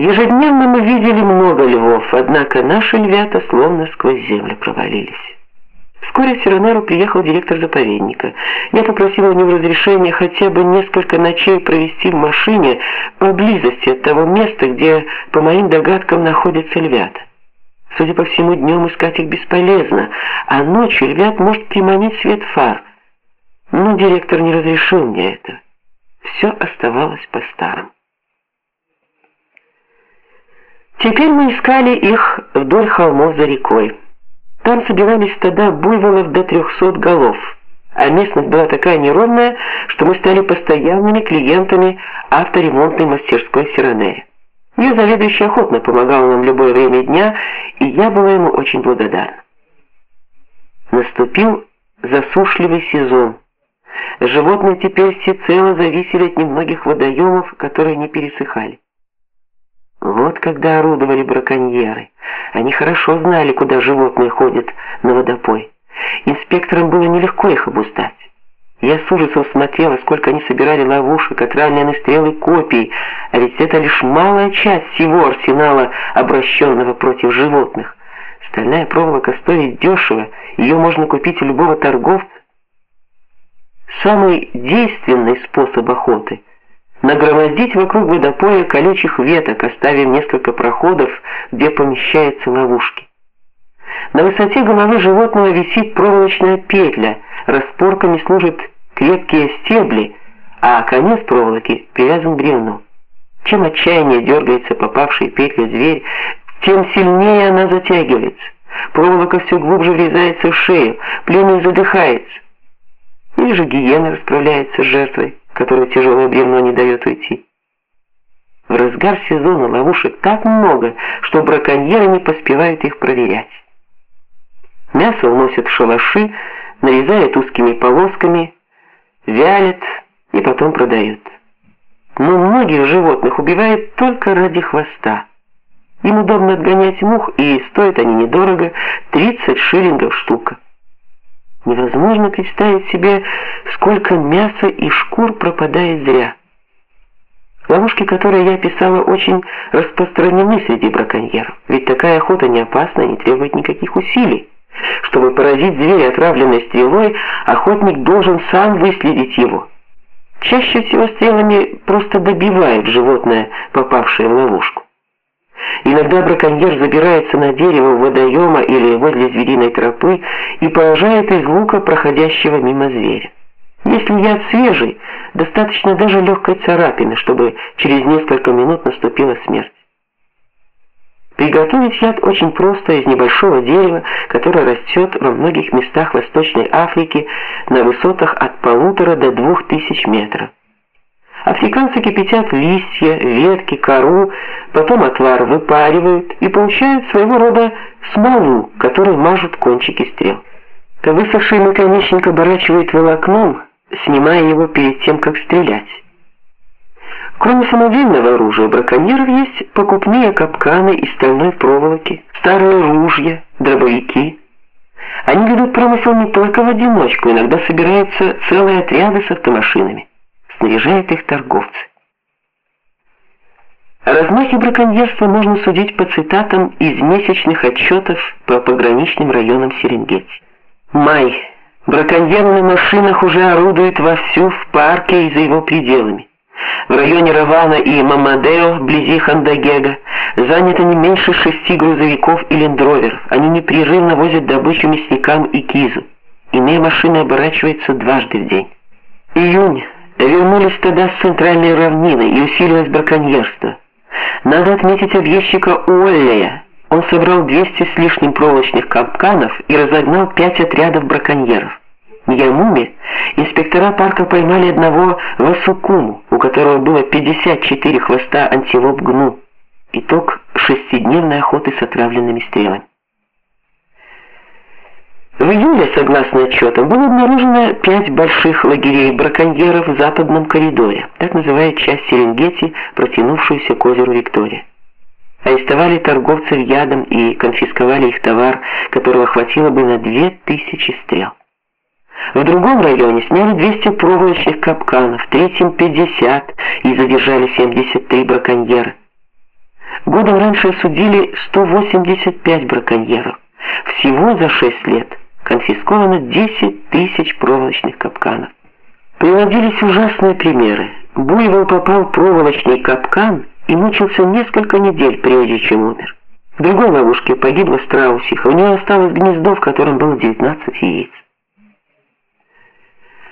Ежедневно мы видели много львов, однако наши львята словно сквозь землю провалились. Вскоре в Сиронару приехал директор заповедника. Я попросила у него разрешения хотя бы несколько ночей провести в машине поблизости от того места, где, по моим догадкам, находятся львята. Судя по всему, днем искать их бесполезно, а ночью львят может приманить свет фар. Но директор не разрешил мне это. Все оставалось по-старому. Теперь мы искали их вдоль холмов за рекой. Там собирались стада буйволов до трехсот голов, а местность была такая неровная, что мы стали постоянными клиентами авторемонтной мастерской Сиранея. Ее заведующий охотно помогал нам в любое время дня, и я была ему очень благодарна. Наступил засушливый сезон. Животные теперь всецело зависели от немногих водоемов, которые не пересыхали. Вот когда орудовали браконьеры. Они хорошо знали, куда животные ходят на водопой. Инспекторам было нелегко их обуздать. Я с ужасом смотрела, сколько они собирали ловушек, отравленные стрелы копий, а ведь это лишь малая часть всего арсенала, обращенного против животных. Стальная проволока стоит дешево, ее можно купить у любого торговца. Самый действенный способ охоты нагромоздить вокруг водопоя колючих веток, оставив несколько проходов, где помещаются ловушки. На высоте головы животного висит проволочная петля, распорками служат крепкие стебли, а конец проволоки привязан к бревну. Чем отчаяннее дергается попавший в петлю зверь, тем сильнее она затягивается. Проволока все глубже врезается в шею, пленник задыхается. Или же гиена расправляется с жертвой которой тяжелое бревно не дает уйти. В разгар сезона ловушек так много, что браконьеры не поспевают их проверять. Мясо уносят в шалаши, нарезают узкими полосками, вялят и потом продают. Но многих животных убивают только ради хвоста. Им удобно отгонять мух, и стоят они недорого 30 шиллингов штука. Невозможно представить себе, сколько мяса и шкур пропадает зря. Ловушки, которые я описала, очень распространены среди браконьеров. Ведь такая охота не опасна и не требует никаких усилий. Чтобы поразить зверя отравленной стрелой, охотник должен сам выследить его. Чаще всего стрелами просто добивают животное, попавшее в ловушку. Иногда браконьер забирается на дерево водоема или возле звериной тропы и поражает из лука проходящего мимо зверя. Если яд свежий, достаточно даже легкой царапины, чтобы через несколько минут наступила смерть. Приготовить яд очень просто из небольшого дерева, которое растет во многих местах Восточной Африки на высотах от полутора до двух тысяч метров. Африканцы кипятят листья, ветки, кору, потом отвар выпаривают и получают своего рода смолу, которой мажут кончики стрел. Высохший наконечник оборачивают волокном, снимая его перед тем, как стрелять. Кроме самодельного оружия, браконьеров есть покупные капканы из стальной проволоки, старые ружья, дробовики. Они ведут промысел не только в одиночку, иногда собираются целые отряды с автомашинами снаряжают их торговцы. О размахе браконьерства можно судить по цитатам из месячных отчетов по пограничным районам Серенгети. Май. Браконьеры на машинах уже орудуют вовсю в парке и за его пределами. В районе Равана и Мамадео, вблизи Хандагега, занято не меньше шести грузовиков и лендроверов. Они непрерывно возят добычу мясникам и кизу. Иные машины оборачиваются дважды в день. Июнь. Вернулись тогда с центральной равнины и усилилось браконьерство. Надо отметить объездчика Уоллея. Он собрал 200 с лишним проволочных капканов и разогнал пять отрядов браконьеров. В Ямуме инспектора парка поймали одного васукуму, у которого было 54 хвоста антилоп гну. Итог шестидневной охоты с отравленными стрелами. В июле, согласно отчетам, было обнаружено пять больших лагерей браконьеров в западном коридоре, так называют часть Серенгети, протянувшуюся к озеру Виктория. Арестовали торговцев ядом и конфисковали их товар, которого хватило бы на две тысячи стрел. В другом районе сняли 200 проволочных капканов, в третьем 50 и задержали 73 браконьера. годом раньше осудили 185 браконьеров. Всего за 6 лет конфисковано 10 тысяч проволочных капканов. Приводились ужасные примеры. Буйвол попал в проволочный капкан и мучился несколько недель, прежде чем умер. В другой ловушке погибла страусиха. У нее осталось гнездо, в котором было 19 яиц.